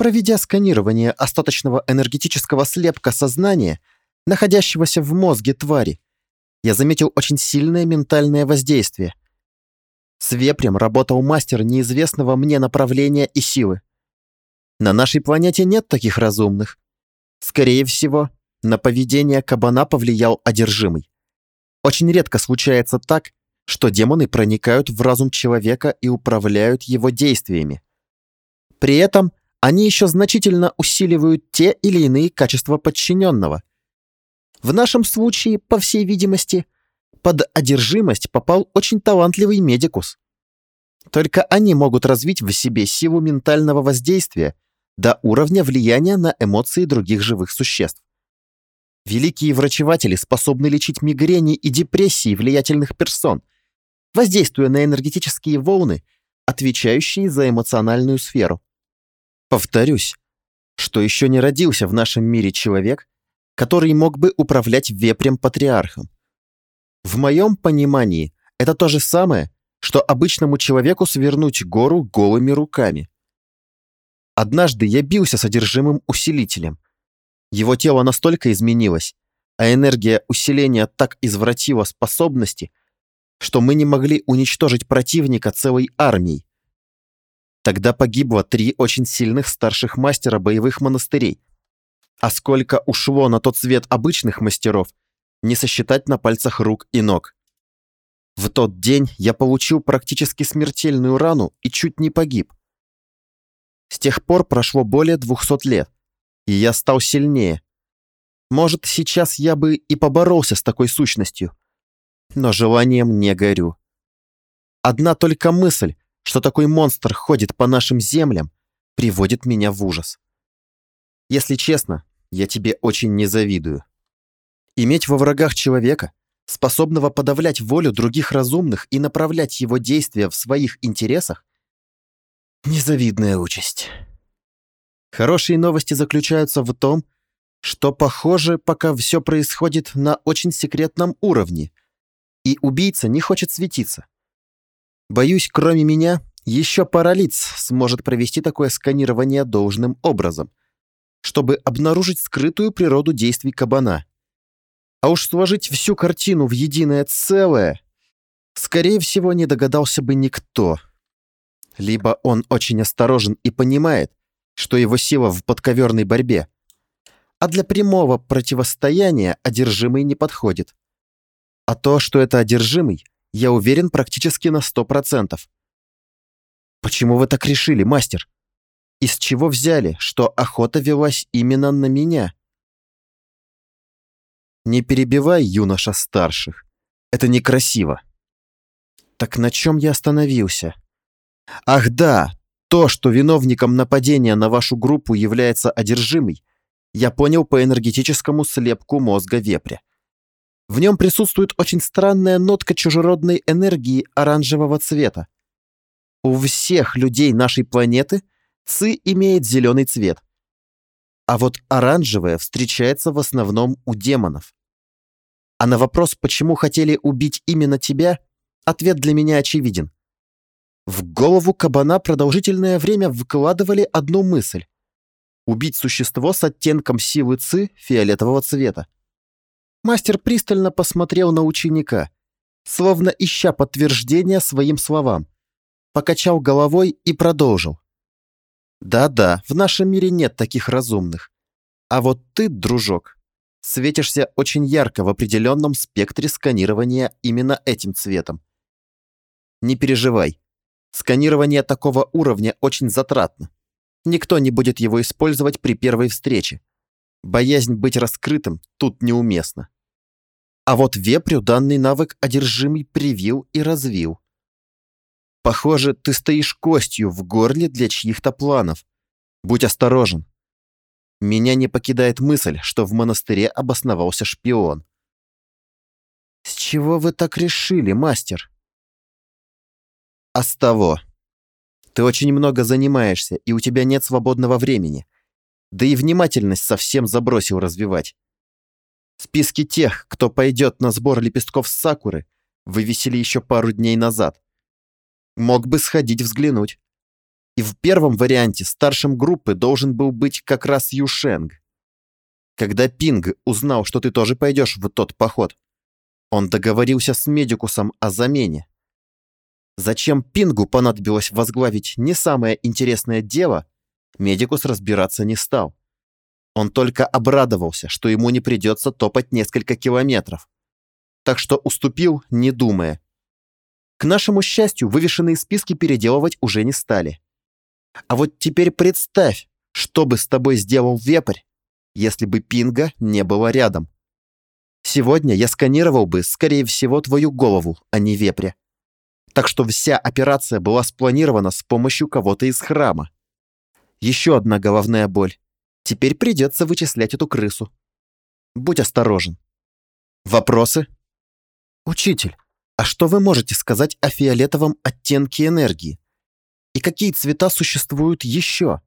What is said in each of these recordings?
Проведя сканирование остаточного энергетического слепка сознания, находящегося в мозге твари, я заметил очень сильное ментальное воздействие. С вепрем работал мастер неизвестного мне направления и силы. На нашей планете нет таких разумных. Скорее всего, на поведение кабана повлиял одержимый. Очень редко случается так, что демоны проникают в разум человека и управляют его действиями. При этом они еще значительно усиливают те или иные качества подчиненного. В нашем случае, по всей видимости, под одержимость попал очень талантливый медикус. Только они могут развить в себе силу ментального воздействия до уровня влияния на эмоции других живых существ. Великие врачеватели способны лечить мигрени и депрессии влиятельных персон, воздействуя на энергетические волны, отвечающие за эмоциональную сферу. Повторюсь, что еще не родился в нашем мире человек, который мог бы управлять вепрем-патриархом. В моем понимании это то же самое, что обычному человеку свернуть гору голыми руками. Однажды я бился содержимым усилителем – его тело настолько изменилось, а энергия усиления так извратила способности, что мы не могли уничтожить противника целой армией. Тогда погибло три очень сильных старших мастера боевых монастырей. А сколько ушло на тот свет обычных мастеров, не сосчитать на пальцах рук и ног. В тот день я получил практически смертельную рану и чуть не погиб. С тех пор прошло более 200 лет и я стал сильнее. Может, сейчас я бы и поборолся с такой сущностью, но желанием не горю. Одна только мысль, что такой монстр ходит по нашим землям, приводит меня в ужас. Если честно, я тебе очень не завидую. Иметь во врагах человека, способного подавлять волю других разумных и направлять его действия в своих интересах, незавидная участь. Хорошие новости заключаются в том, что, похоже, пока все происходит на очень секретном уровне, и убийца не хочет светиться. Боюсь, кроме меня, еще пара лиц сможет провести такое сканирование должным образом, чтобы обнаружить скрытую природу действий кабана. А уж сложить всю картину в единое целое, скорее всего, не догадался бы никто. Либо он очень осторожен и понимает, что его сила в подковерной борьбе. А для прямого противостояния одержимый не подходит. А то, что это одержимый, я уверен практически на сто процентов. Почему вы так решили, мастер? Из чего взяли, что охота велась именно на меня? Не перебивай, юноша старших. Это некрасиво. Так на чем я остановился? Ах да, то, что виновником нападения на вашу группу является одержимый, я понял по энергетическому слепку мозга вепря. В нем присутствует очень странная нотка чужеродной энергии оранжевого цвета. У всех людей нашей планеты ЦИ имеет зеленый цвет. А вот оранжевое встречается в основном у демонов. А на вопрос, почему хотели убить именно тебя, ответ для меня очевиден. В голову кабана продолжительное время выкладывали одну мысль — убить существо с оттенком силы ЦИ фиолетового цвета. Мастер пристально посмотрел на ученика, словно ища подтверждения своим словам, покачал головой и продолжил. «Да-да, в нашем мире нет таких разумных. А вот ты, дружок, светишься очень ярко в определенном спектре сканирования именно этим цветом. Не переживай, Сканирование такого уровня очень затратно. Никто не будет его использовать при первой встрече. Боязнь быть раскрытым тут неуместна. А вот вепрю данный навык одержимый привил и развил. Похоже, ты стоишь костью в горле для чьих-то планов. Будь осторожен. Меня не покидает мысль, что в монастыре обосновался шпион. С чего вы так решили, мастер? А с того. Ты очень много занимаешься, и у тебя нет свободного времени. Да и внимательность совсем забросил развивать. Списки тех, кто пойдет на сбор лепестков с сакуры, вывесили еще пару дней назад. Мог бы сходить взглянуть. И в первом варианте старшим группы должен был быть как раз Юшенг. Когда Пинг узнал, что ты тоже пойдешь в тот поход, он договорился с Медикусом о замене. Зачем Пингу понадобилось возглавить не самое интересное дело, Медикус разбираться не стал. Он только обрадовался, что ему не придется топать несколько километров. Так что уступил, не думая. К нашему счастью, вывешенные списки переделывать уже не стали. А вот теперь представь, что бы с тобой сделал вепрь, если бы пинга не было рядом. Сегодня я сканировал бы, скорее всего, твою голову, а не вепря. Так что вся операция была спланирована с помощью кого-то из храма. Еще одна головная боль. Теперь придется вычислять эту крысу. Будь осторожен. Вопросы? Учитель, а что вы можете сказать о фиолетовом оттенке энергии? И какие цвета существуют еще?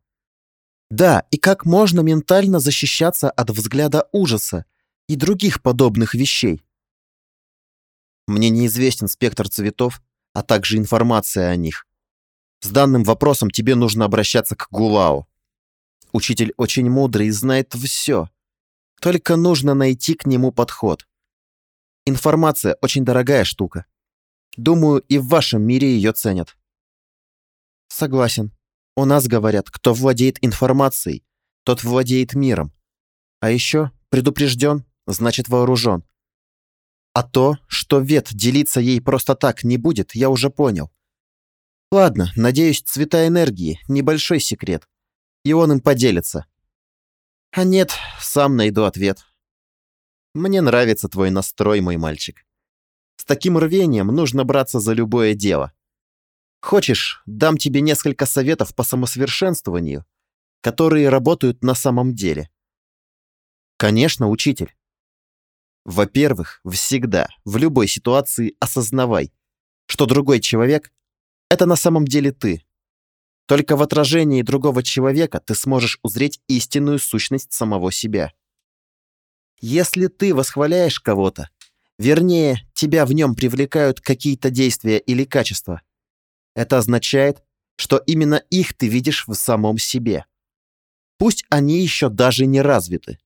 Да, и как можно ментально защищаться от взгляда ужаса и других подобных вещей? Мне неизвестен спектр цветов, а также информация о них. С данным вопросом тебе нужно обращаться к Гулау. Учитель очень мудрый и знает все. Только нужно найти к нему подход. Информация очень дорогая штука. Думаю, и в вашем мире ее ценят. Согласен. У нас говорят, кто владеет информацией, тот владеет миром. А еще предупрежден, значит вооружен. А то, что Вет делиться ей просто так не будет, я уже понял. Ладно, надеюсь, цвета энергии – небольшой секрет и он им поделится. А нет, сам найду ответ. Мне нравится твой настрой, мой мальчик. С таким рвением нужно браться за любое дело. Хочешь, дам тебе несколько советов по самосовершенствованию, которые работают на самом деле. Конечно, учитель. Во-первых, всегда, в любой ситуации осознавай, что другой человек — это на самом деле ты. Только в отражении другого человека ты сможешь узреть истинную сущность самого себя. Если ты восхваляешь кого-то, вернее, тебя в нем привлекают какие-то действия или качества, это означает, что именно их ты видишь в самом себе. Пусть они еще даже не развиты.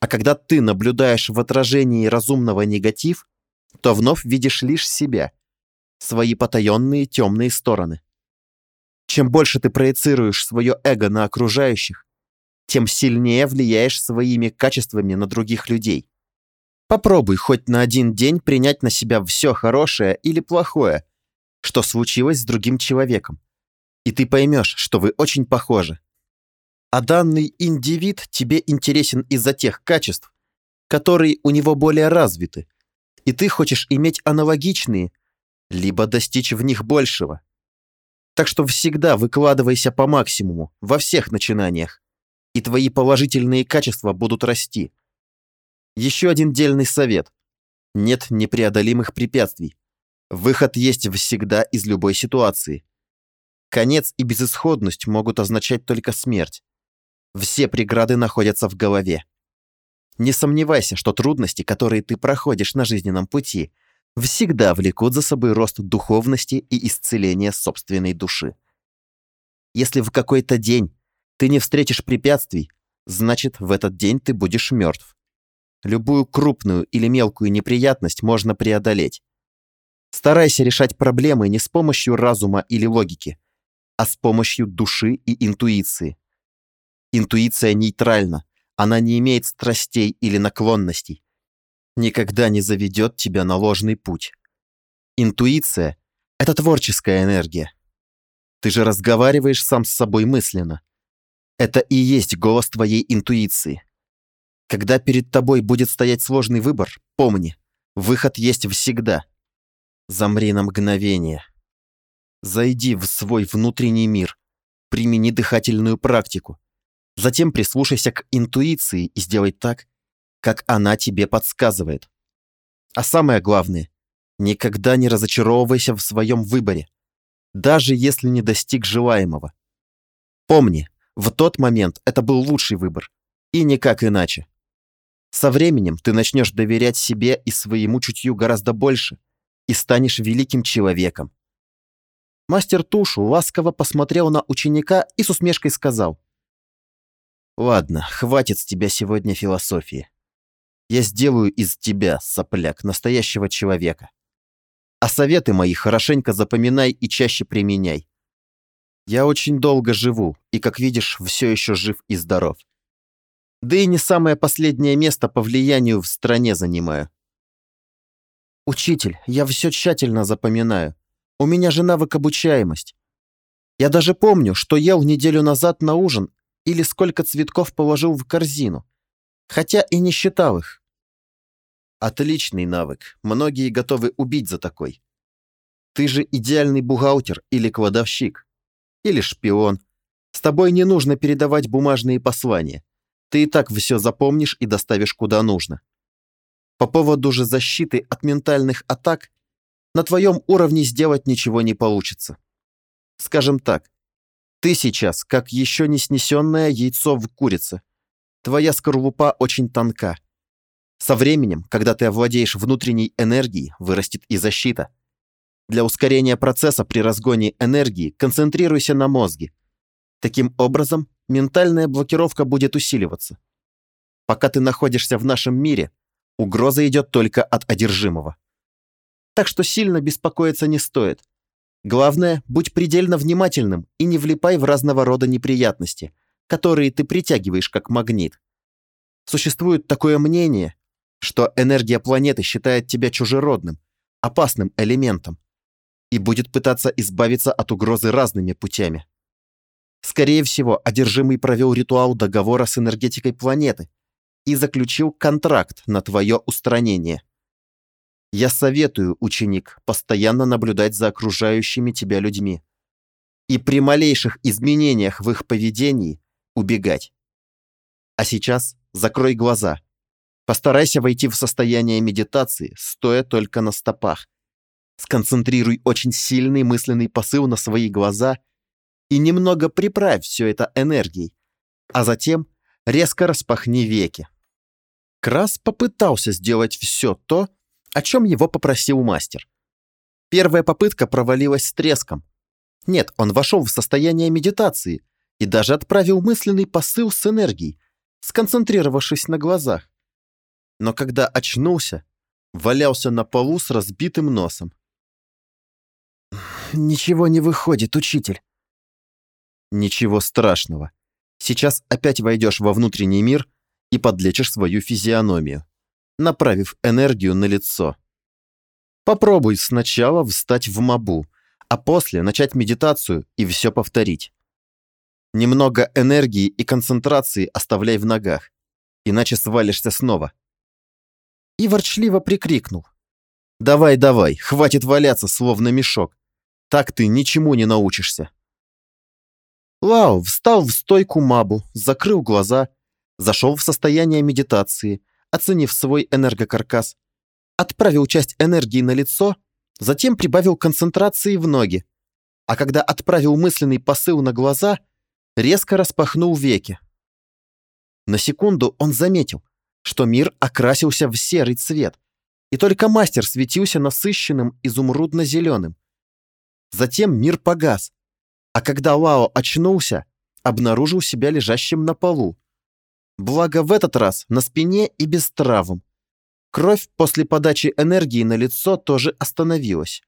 А когда ты наблюдаешь в отражении разумного негатив, то вновь видишь лишь себя, свои потаенные темные стороны. Чем больше ты проецируешь свое эго на окружающих, тем сильнее влияешь своими качествами на других людей. Попробуй хоть на один день принять на себя все хорошее или плохое, что случилось с другим человеком, и ты поймешь, что вы очень похожи. А данный индивид тебе интересен из-за тех качеств, которые у него более развиты, и ты хочешь иметь аналогичные, либо достичь в них большего. Так что всегда выкладывайся по максимуму во всех начинаниях, и твои положительные качества будут расти. Еще один дельный совет. Нет непреодолимых препятствий. Выход есть всегда из любой ситуации. Конец и безысходность могут означать только смерть. Все преграды находятся в голове. Не сомневайся, что трудности, которые ты проходишь на жизненном пути – всегда влекут за собой рост духовности и исцеление собственной души. Если в какой-то день ты не встретишь препятствий, значит, в этот день ты будешь мертв. Любую крупную или мелкую неприятность можно преодолеть. Старайся решать проблемы не с помощью разума или логики, а с помощью души и интуиции. Интуиция нейтральна, она не имеет страстей или наклонностей никогда не заведет тебя на ложный путь. Интуиция — это творческая энергия. Ты же разговариваешь сам с собой мысленно. Это и есть голос твоей интуиции. Когда перед тобой будет стоять сложный выбор, помни, выход есть всегда. Замри на мгновение. Зайди в свой внутренний мир, примени дыхательную практику. Затем прислушайся к интуиции и сделай так, как она тебе подсказывает. А самое главное, никогда не разочаровывайся в своем выборе, даже если не достиг желаемого. Помни, в тот момент это был лучший выбор, и никак иначе. Со временем ты начнешь доверять себе и своему чутью гораздо больше и станешь великим человеком. Мастер Тушу ласково посмотрел на ученика и с усмешкой сказал. «Ладно, хватит с тебя сегодня философии. Я сделаю из тебя, сопляк, настоящего человека. А советы мои хорошенько запоминай и чаще применяй. Я очень долго живу, и, как видишь, все еще жив и здоров. Да и не самое последнее место по влиянию в стране занимаю. Учитель, я все тщательно запоминаю. У меня же навык обучаемость. Я даже помню, что ел неделю назад на ужин или сколько цветков положил в корзину, хотя и не считал их. Отличный навык, многие готовы убить за такой. Ты же идеальный бухгалтер или кладовщик, или шпион. С тобой не нужно передавать бумажные послания. Ты и так все запомнишь и доставишь куда нужно. По поводу же защиты от ментальных атак на твоем уровне сделать ничего не получится. Скажем так, ты сейчас как еще не снесенное яйцо в курице. Твоя скорлупа очень тонка. Со временем, когда ты овладеешь внутренней энергией, вырастет и защита. Для ускорения процесса при разгоне энергии концентрируйся на мозге. Таким образом, ментальная блокировка будет усиливаться. Пока ты находишься в нашем мире, угроза идет только от одержимого так что сильно беспокоиться не стоит. Главное, будь предельно внимательным и не влипай в разного рода неприятности, которые ты притягиваешь как магнит. Существует такое мнение, что энергия планеты считает тебя чужеродным, опасным элементом и будет пытаться избавиться от угрозы разными путями. Скорее всего, одержимый провел ритуал договора с энергетикой планеты и заключил контракт на твое устранение. Я советую, ученик, постоянно наблюдать за окружающими тебя людьми. И при малейших изменениях в их поведении убегать. А сейчас закрой глаза. Постарайся войти в состояние медитации, стоя только на стопах. Сконцентрируй очень сильный мысленный посыл на свои глаза и немного приправь все это энергией, а затем резко распахни веки. Крас попытался сделать все то, о чем его попросил мастер. Первая попытка провалилась с треском. Нет, он вошел в состояние медитации и даже отправил мысленный посыл с энергией, сконцентрировавшись на глазах. Но когда очнулся, валялся на полу с разбитым носом. «Ничего не выходит, учитель». «Ничего страшного. Сейчас опять войдешь во внутренний мир и подлечишь свою физиономию направив энергию на лицо. Попробуй сначала встать в мабу, а после начать медитацию и все повторить. Немного энергии и концентрации оставляй в ногах, иначе свалишься снова. И ворчливо прикрикнул. «Давай, давай, хватит валяться, словно мешок. Так ты ничему не научишься». Лао встал в стойку мабу, закрыл глаза, зашел в состояние медитации оценив свой энергокаркас, отправил часть энергии на лицо, затем прибавил концентрации в ноги, а когда отправил мысленный посыл на глаза, резко распахнул веки. На секунду он заметил, что мир окрасился в серый цвет, и только мастер светился насыщенным изумрудно-зеленым. Затем мир погас, а когда Лао очнулся, обнаружил себя лежащим на полу, Благо в этот раз на спине и без травм. Кровь после подачи энергии на лицо тоже остановилась.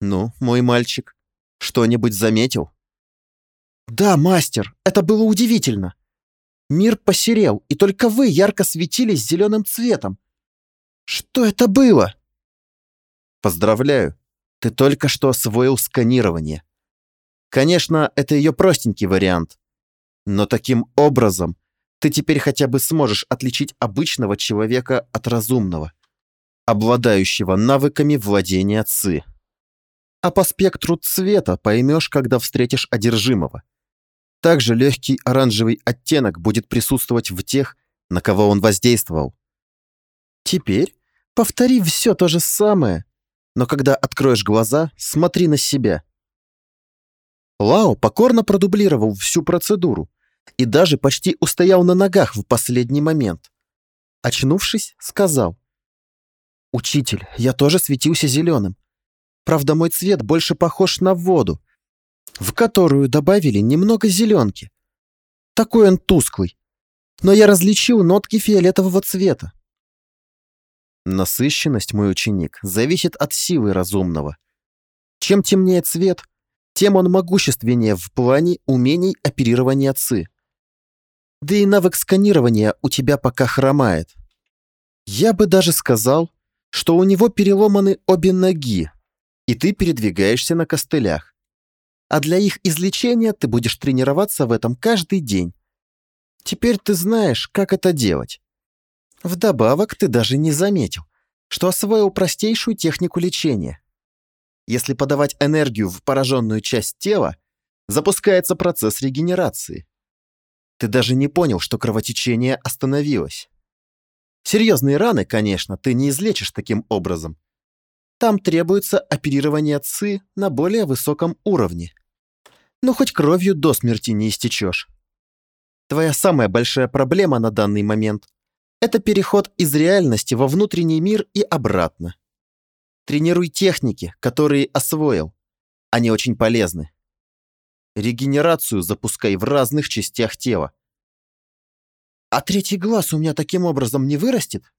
«Ну, мой мальчик, что-нибудь заметил?» «Да, мастер, это было удивительно. Мир посерел, и только вы ярко светились зеленым цветом. Что это было?» «Поздравляю, ты только что освоил сканирование. Конечно, это ее простенький вариант. Но таким образом ты теперь хотя бы сможешь отличить обычного человека от разумного, обладающего навыками владения ЦИ. А по спектру цвета поймешь, когда встретишь одержимого. Также легкий оранжевый оттенок будет присутствовать в тех, на кого он воздействовал. Теперь повтори все то же самое, но когда откроешь глаза, смотри на себя. Лао покорно продублировал всю процедуру, и даже почти устоял на ногах в последний момент. Очнувшись, сказал. «Учитель, я тоже светился зеленым. Правда, мой цвет больше похож на воду, в которую добавили немного зеленки. Такой он тусклый. Но я различил нотки фиолетового цвета. Насыщенность, мой ученик, зависит от силы разумного. Чем темнее цвет, тем он могущественнее в плане умений оперирования ЦИ. Да и навык сканирования у тебя пока хромает. Я бы даже сказал, что у него переломаны обе ноги, и ты передвигаешься на костылях. А для их излечения ты будешь тренироваться в этом каждый день. Теперь ты знаешь, как это делать. Вдобавок, ты даже не заметил, что освоил простейшую технику лечения. Если подавать энергию в пораженную часть тела, запускается процесс регенерации. Ты даже не понял, что кровотечение остановилось. Серьезные раны, конечно, ты не излечишь таким образом. Там требуется оперирование ЦИ на более высоком уровне. Но хоть кровью до смерти не истечешь. Твоя самая большая проблема на данный момент – это переход из реальности во внутренний мир и обратно. Тренируй техники, которые освоил. Они очень полезны. Регенерацию запускай в разных частях тела. А третий глаз у меня таким образом не вырастет?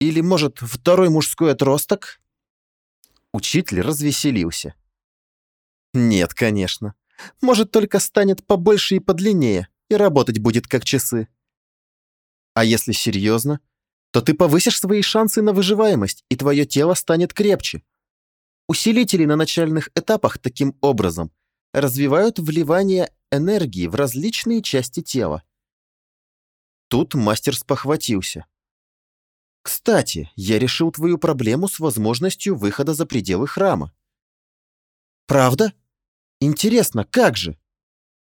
Или, может, второй мужской отросток? Учитель развеселился. Нет, конечно. Может, только станет побольше и подлиннее, и работать будет как часы. А если серьезно, то ты повысишь свои шансы на выживаемость, и твое тело станет крепче. Усилители на начальных этапах таким образом развивают вливание энергии в различные части тела. Тут мастер спохватился. «Кстати, я решил твою проблему с возможностью выхода за пределы храма». «Правда? Интересно, как же?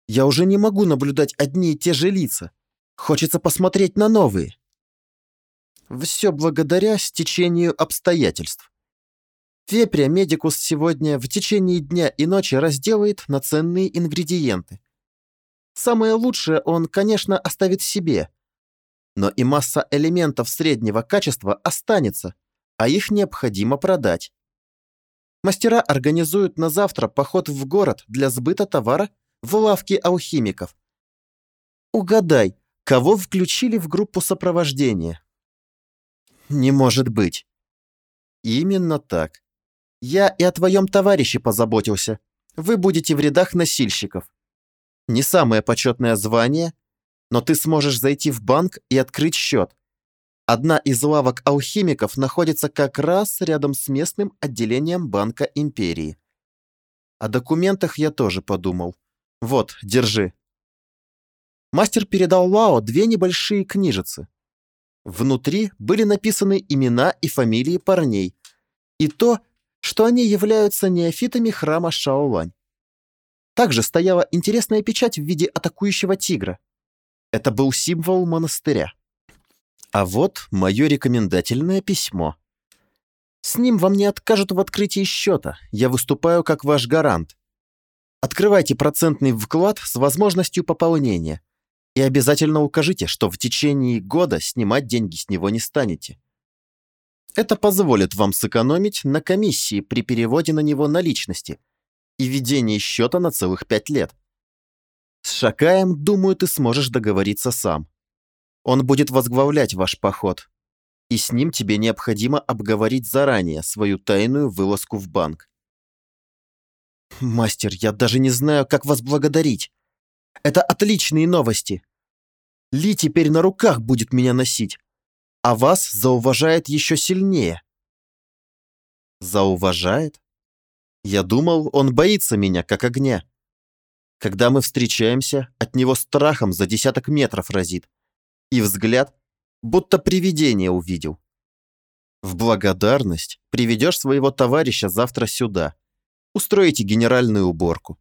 Я уже не могу наблюдать одни и те же лица. Хочется посмотреть на новые». «Все благодаря стечению обстоятельств. Вепря Медикус сегодня в течение дня и ночи разделает на ценные ингредиенты. Самое лучшее он, конечно, оставит себе – но и масса элементов среднего качества останется, а их необходимо продать. Мастера организуют на завтра поход в город для сбыта товара в лавке алхимиков. Угадай, кого включили в группу сопровождения? Не может быть. Именно так. Я и о твоем товарище позаботился. Вы будете в рядах носильщиков. Не самое почетное звание, но ты сможешь зайти в банк и открыть счет. Одна из лавок алхимиков находится как раз рядом с местным отделением Банка Империи. О документах я тоже подумал. Вот, держи. Мастер передал Лао две небольшие книжицы. Внутри были написаны имена и фамилии парней, и то, что они являются неофитами храма Шаолань. Также стояла интересная печать в виде атакующего тигра. Это был символ монастыря. А вот мое рекомендательное письмо. С ним вам не откажут в открытии счета. Я выступаю как ваш гарант. Открывайте процентный вклад с возможностью пополнения. И обязательно укажите, что в течение года снимать деньги с него не станете. Это позволит вам сэкономить на комиссии при переводе на него наличности и ведении счета на целых пять лет. С Шакаем, думаю, ты сможешь договориться сам. Он будет возглавлять ваш поход. И с ним тебе необходимо обговорить заранее свою тайную вылазку в банк. Мастер, я даже не знаю, как вас благодарить. Это отличные новости. Ли теперь на руках будет меня носить, а вас зауважает еще сильнее. Зауважает? Я думал, он боится меня, как огня. Когда мы встречаемся, от него страхом за десяток метров разит. И взгляд, будто привидение увидел. В благодарность приведешь своего товарища завтра сюда. Устроите генеральную уборку.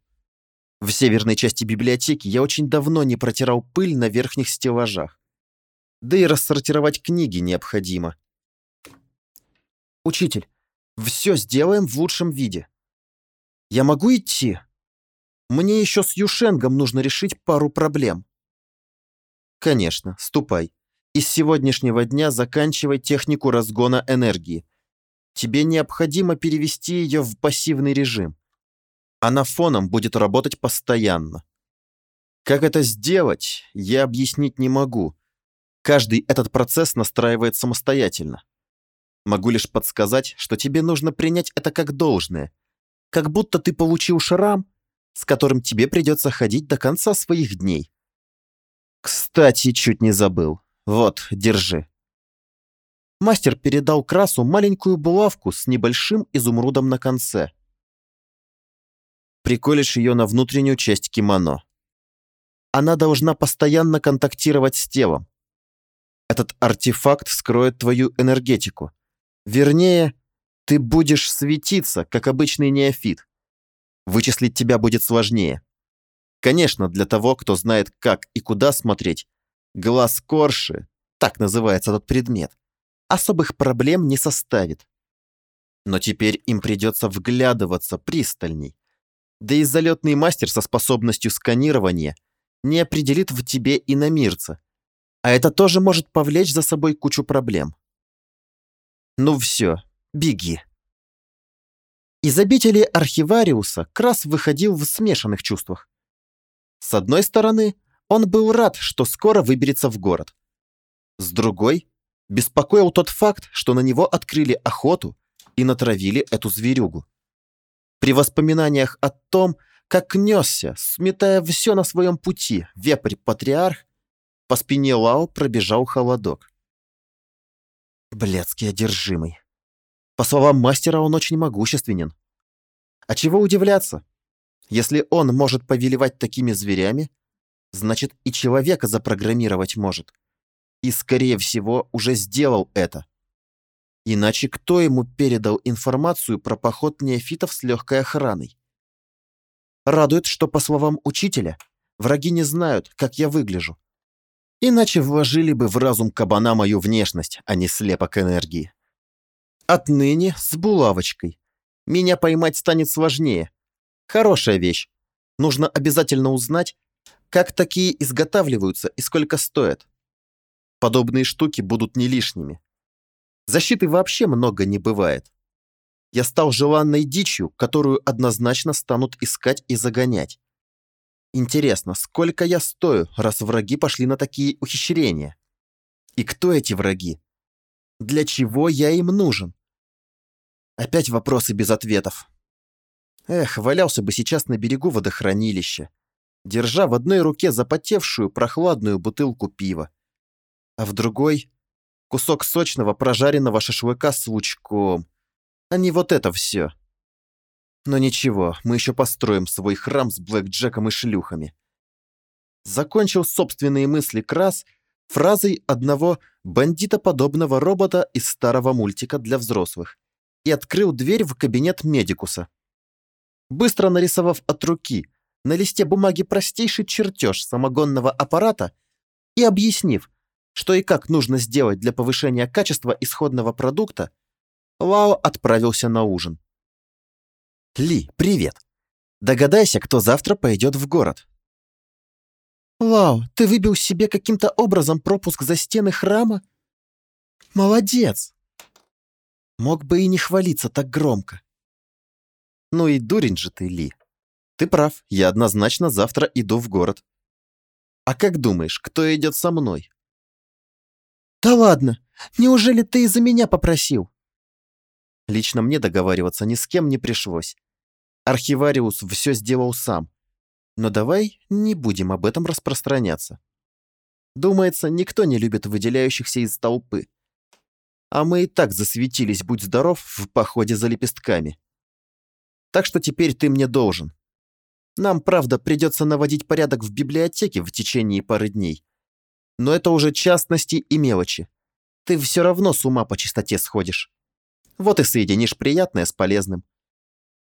В северной части библиотеки я очень давно не протирал пыль на верхних стеллажах. Да и рассортировать книги необходимо. Учитель, все сделаем в лучшем виде. Я могу идти? Мне еще с Юшенгом нужно решить пару проблем. Конечно, ступай. И с сегодняшнего дня заканчивай технику разгона энергии. Тебе необходимо перевести ее в пассивный режим. Она фоном будет работать постоянно. Как это сделать, я объяснить не могу. Каждый этот процесс настраивает самостоятельно. Могу лишь подсказать, что тебе нужно принять это как должное. Как будто ты получил шрам, с которым тебе придется ходить до конца своих дней. Кстати, чуть не забыл. Вот, держи. Мастер передал Красу маленькую булавку с небольшим изумрудом на конце. Приколешь ее на внутреннюю часть кимоно. Она должна постоянно контактировать с телом. Этот артефакт скроет твою энергетику. Вернее, ты будешь светиться, как обычный неофит. Вычислить тебя будет сложнее. Конечно, для того, кто знает, как и куда смотреть, глаз Корши, так называется этот предмет, особых проблем не составит. Но теперь им придется вглядываться пристальней. Да и залетный мастер со способностью сканирования не определит в тебе иномирца. А это тоже может повлечь за собой кучу проблем. Ну все, беги. Из обители архивариуса Крас выходил в смешанных чувствах. С одной стороны, он был рад, что скоро выберется в город. С другой, беспокоил тот факт, что на него открыли охоту и натравили эту зверюгу. При воспоминаниях о том, как несся, сметая все на своем пути, вепрь-патриарх, по спине Лао пробежал холодок. Блядский одержимый. По словам мастера, он очень могущественен. А чего удивляться? Если он может повелевать такими зверями, значит и человека запрограммировать может и, скорее всего, уже сделал это. Иначе кто ему передал информацию про поход неофитов с легкой охраной? Радует, что, по словам учителя, враги не знают, как я выгляжу. Иначе вложили бы в разум кабана мою внешность, а не слепок энергии. Отныне с булавочкой. Меня поймать станет сложнее. Хорошая вещь. Нужно обязательно узнать, как такие изготавливаются и сколько стоят. Подобные штуки будут не лишними. Защиты вообще много не бывает. Я стал желанной дичью, которую однозначно станут искать и загонять. Интересно, сколько я стою, раз враги пошли на такие ухищрения? И кто эти враги? Для чего я им нужен? Опять вопросы без ответов. Эх, валялся бы сейчас на берегу водохранилища, держа в одной руке запотевшую прохладную бутылку пива, а в другой — кусок сочного прожаренного шашлыка с лучком. А не вот это все. Но ничего, мы еще построим свой храм с блэкджеком и шлюхами. Закончил собственные мысли Крас фразой одного бандитоподобного робота из старого мультика для взрослых и открыл дверь в кабинет медикуса. Быстро нарисовав от руки на листе бумаги простейший чертеж самогонного аппарата и объяснив, что и как нужно сделать для повышения качества исходного продукта, Лао отправился на ужин. «Ли, привет! Догадайся, кто завтра пойдет в город». «Лао, ты выбил себе каким-то образом пропуск за стены храма? Молодец!» Мог бы и не хвалиться так громко. «Ну и дурень же ты, Ли. Ты прав, я однозначно завтра иду в город. А как думаешь, кто идет со мной?» «Да ладно! Неужели ты из-за меня попросил?» Лично мне договариваться ни с кем не пришлось. Архивариус все сделал сам. Но давай не будем об этом распространяться. Думается, никто не любит выделяющихся из толпы. А мы и так засветились, будь здоров, в походе за лепестками. Так что теперь ты мне должен. Нам, правда, придется наводить порядок в библиотеке в течение пары дней. Но это уже частности и мелочи. Ты все равно с ума по чистоте сходишь. Вот и соединишь приятное с полезным.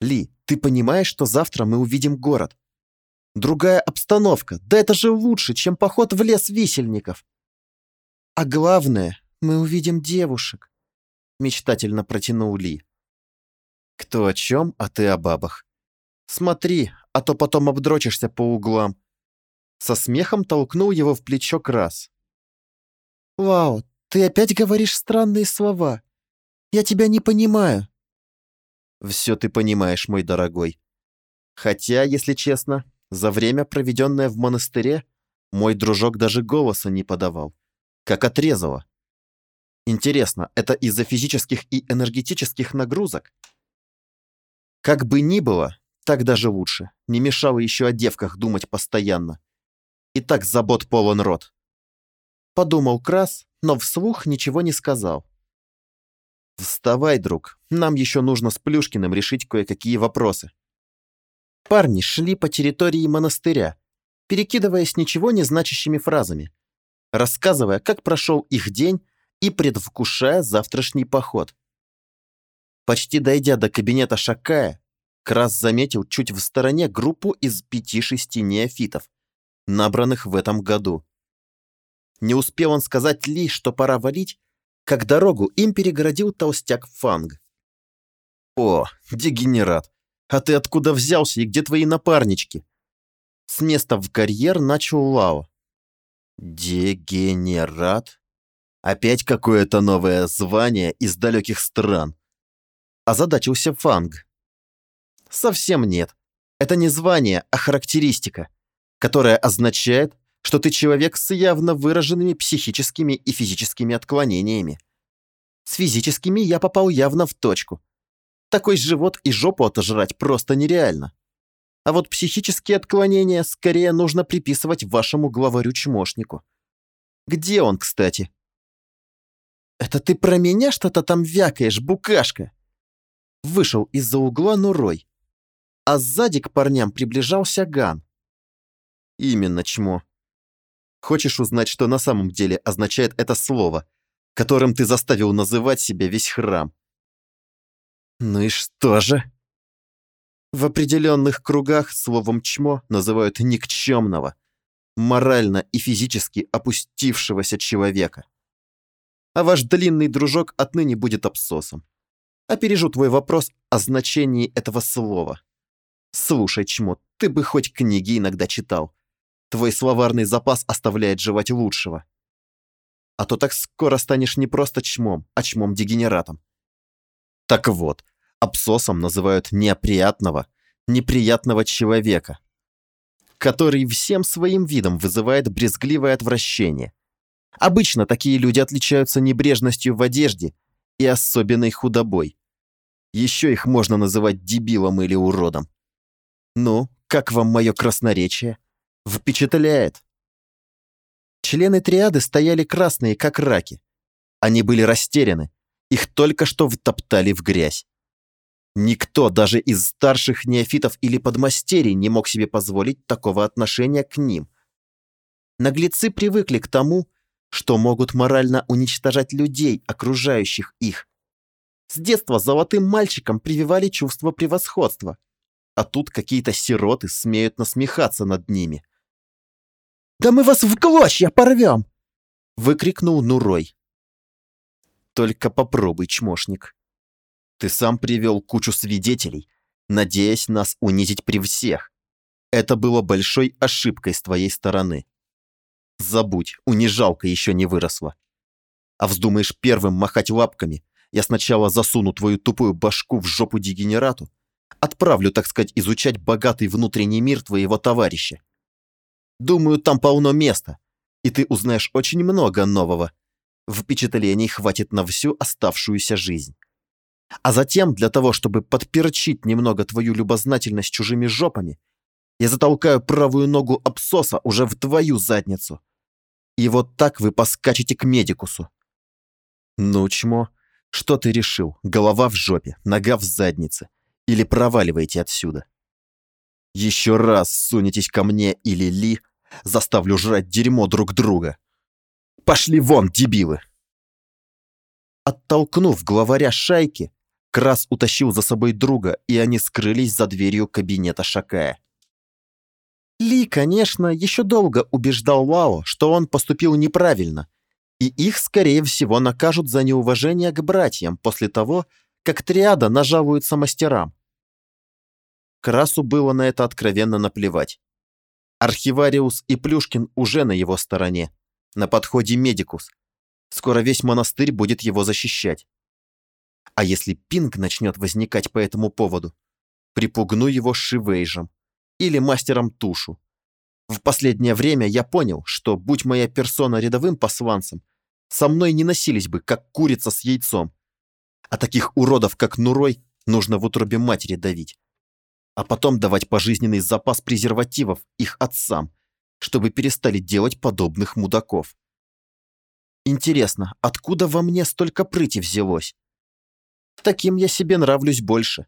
Ли, ты понимаешь, что завтра мы увидим город? Другая обстановка. Да это же лучше, чем поход в лес висельников. А главное, мы увидим девушек. Мечтательно протянул Ли. Кто о чем, а ты о бабах. Смотри, а то потом обдрочишься по углам. Со смехом толкнул его в плечо Крас. «Вау, ты опять говоришь странные слова. Я тебя не понимаю». «Все ты понимаешь, мой дорогой. Хотя, если честно, за время, проведенное в монастыре, мой дружок даже голоса не подавал, как отрезало. Интересно, это из-за физических и энергетических нагрузок? Как бы ни было, так даже лучше. Не мешало еще о девках думать постоянно. И так забот полон рот. Подумал Крас, но вслух ничего не сказал. «Вставай, друг, нам еще нужно с Плюшкиным решить кое-какие вопросы». Парни шли по территории монастыря, перекидываясь ничего не значащими фразами, рассказывая, как прошел их день и предвкушая завтрашний поход. Почти дойдя до кабинета Шакая, Крас заметил чуть в стороне группу из пяти-шести неофитов, набранных в этом году. Не успел он сказать Ли, что пора валить, как дорогу им перегородил толстяк Фанг. «О, дегенерат! А ты откуда взялся и где твои напарнички?» С места в карьер начал Лао. «Дегенерат? Опять какое-то новое звание из далеких стран?» Озадачился Фанг. «Совсем нет. Это не звание, а характеристика, которая означает, что ты человек с явно выраженными психическими и физическими отклонениями. С физическими я попал явно в точку. Такой живот и жопу отожрать просто нереально. А вот психические отклонения скорее нужно приписывать вашему главарю-чмошнику. Где он, кстати? «Это ты про меня что-то там вякаешь, букашка?» Вышел из-за угла Нурой. А сзади к парням приближался Ган. «Именно чмо. Хочешь узнать, что на самом деле означает это слово, которым ты заставил называть себя весь храм?» «Ну и что же?» В определенных кругах словом «чмо» называют никчемного, морально и физически опустившегося человека. А ваш длинный дружок отныне будет абсосом. Опережу твой вопрос о значении этого слова. Слушай, чмо, ты бы хоть книги иногда читал. Твой словарный запас оставляет жевать лучшего. А то так скоро станешь не просто чмом, а чмом-дегенератом. Так вот, абсосом называют неоприятного, неприятного человека, который всем своим видом вызывает брезгливое отвращение. Обычно такие люди отличаются небрежностью в одежде и особенной худобой. Еще их можно называть дебилом или уродом. Ну, как вам мое красноречие? Впечатляет. Члены триады стояли красные, как раки. Они были растеряны. Их только что втоптали в грязь. Никто даже из старших неофитов или подмастерий не мог себе позволить такого отношения к ним. Наглецы привыкли к тому, что могут морально уничтожать людей, окружающих их. С детства золотым мальчикам прививали чувство превосходства, а тут какие-то сироты смеют насмехаться над ними. «Да мы вас в клочья порвем!» — выкрикнул Нурой. «Только попробуй, чмошник. Ты сам привел кучу свидетелей, надеясь нас унизить при всех. Это было большой ошибкой с твоей стороны. Забудь, унижалка еще не выросла. А вздумаешь первым махать лапками, я сначала засуну твою тупую башку в жопу дегенерату, отправлю, так сказать, изучать богатый внутренний мир твоего товарища. Думаю, там полно места, и ты узнаешь очень много нового. Впечатлений хватит на всю оставшуюся жизнь. А затем, для того, чтобы подперчить немного твою любознательность чужими жопами, я затолкаю правую ногу абсоса уже в твою задницу. И вот так вы поскачете к медикусу. Ну, чмо, что ты решил? Голова в жопе, нога в заднице. Или проваливайте отсюда. Еще раз сунетесь ко мне или Ли, Заставлю жрать дерьмо друг друга. Пошли вон, дебилы!» Оттолкнув главаря шайки, Крас утащил за собой друга, и они скрылись за дверью кабинета Шакая. Ли, конечно, еще долго убеждал Лао, что он поступил неправильно, и их, скорее всего, накажут за неуважение к братьям после того, как триада нажалуется мастерам. Красу было на это откровенно наплевать. Архивариус и Плюшкин уже на его стороне. На подходе Медикус. Скоро весь монастырь будет его защищать. А если Пинг начнет возникать по этому поводу, припугну его шивейжем или мастером тушу. В последнее время я понял, что, будь моя персона рядовым посланцем, со мной не носились бы, как курица с яйцом. А таких уродов, как Нурой, нужно в утробе матери давить. А потом давать пожизненный запас презервативов их отцам, чтобы перестали делать подобных мудаков. Интересно, откуда во мне столько прыти взялось? Таким я себе нравлюсь больше.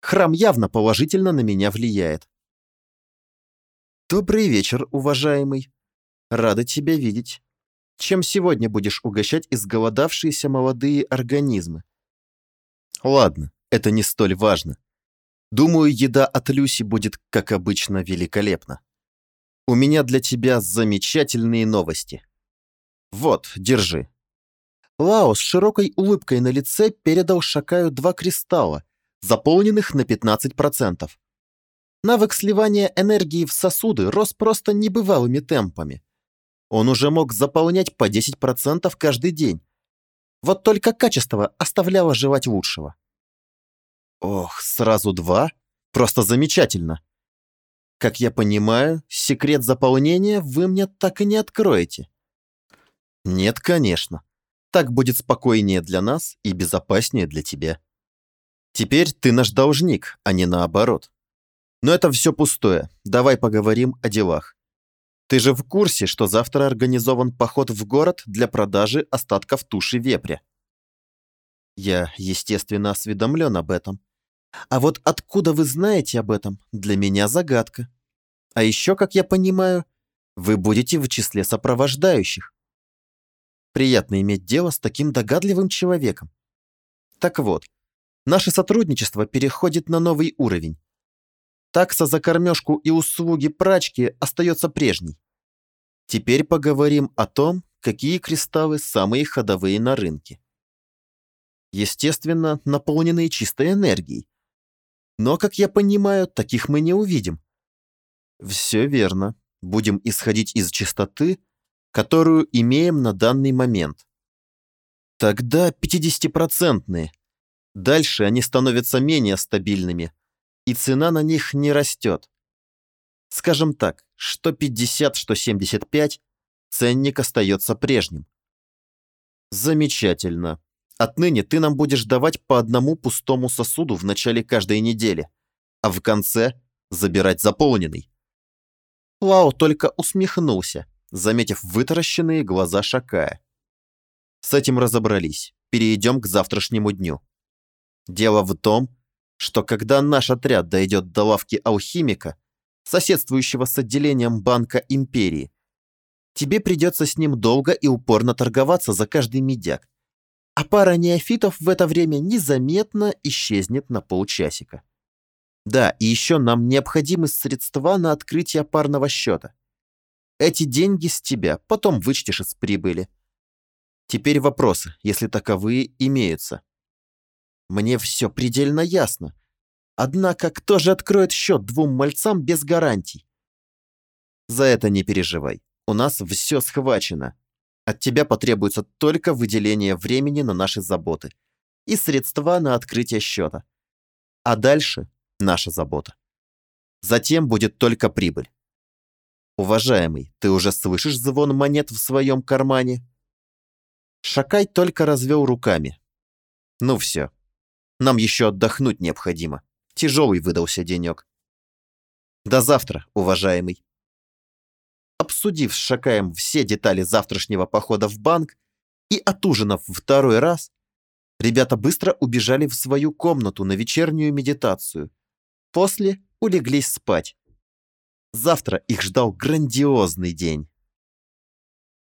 Храм явно положительно на меня влияет. Добрый вечер, уважаемый. Рада тебя видеть. Чем сегодня будешь угощать изголодавшиеся молодые организмы? Ладно, это не столь важно. Думаю, еда от Люси будет, как обычно, великолепна. У меня для тебя замечательные новости. Вот, держи. Лао с широкой улыбкой на лице передал Шакаю два кристалла, заполненных на 15%. Навык сливания энергии в сосуды рос просто небывалыми темпами. Он уже мог заполнять по 10% каждый день. Вот только качество оставляло желать лучшего. Ох, сразу два? Просто замечательно. Как я понимаю, секрет заполнения вы мне так и не откроете. Нет, конечно. Так будет спокойнее для нас и безопаснее для тебя. Теперь ты наш должник, а не наоборот. Но это все пустое. Давай поговорим о делах. Ты же в курсе, что завтра организован поход в город для продажи остатков туши вепря? Я, естественно, осведомлен об этом. А вот откуда вы знаете об этом, для меня загадка. А еще, как я понимаю, вы будете в числе сопровождающих. Приятно иметь дело с таким догадливым человеком. Так вот, наше сотрудничество переходит на новый уровень. Такса за кормежку и услуги прачки остается прежней. Теперь поговорим о том, какие кристаллы самые ходовые на рынке. Естественно, наполненные чистой энергией, но, как я понимаю, таких мы не увидим. Все верно. Будем исходить из частоты, которую имеем на данный момент. Тогда 50-процентные. Дальше они становятся менее стабильными, и цена на них не растет. Скажем так, что 50, что 75, ценник остается прежним. Замечательно. Отныне ты нам будешь давать по одному пустому сосуду в начале каждой недели, а в конце забирать заполненный. Лао только усмехнулся, заметив вытаращенные глаза Шакая. С этим разобрались. Перейдем к завтрашнему дню. Дело в том, что когда наш отряд дойдет до лавки алхимика, соседствующего с отделением Банка Империи, тебе придется с ним долго и упорно торговаться за каждый медяк, а пара неофитов в это время незаметно исчезнет на полчасика. Да, и еще нам необходимы средства на открытие парного счета. Эти деньги с тебя потом вычтешь из прибыли. Теперь вопросы, если таковые имеются. Мне все предельно ясно. Однако кто же откроет счет двум мальцам без гарантий? За это не переживай. У нас все схвачено. От тебя потребуется только выделение времени на наши заботы и средства на открытие счета. А дальше наша забота. Затем будет только прибыль. Уважаемый, ты уже слышишь звон монет в своем кармане? Шакай только развел руками. Ну все. Нам еще отдохнуть необходимо. Тяжелый выдался денек. До завтра, уважаемый. Обсудив с Шакаем все детали завтрашнего похода в банк и отужинав второй раз, ребята быстро убежали в свою комнату на вечернюю медитацию. После улеглись спать. Завтра их ждал грандиозный день.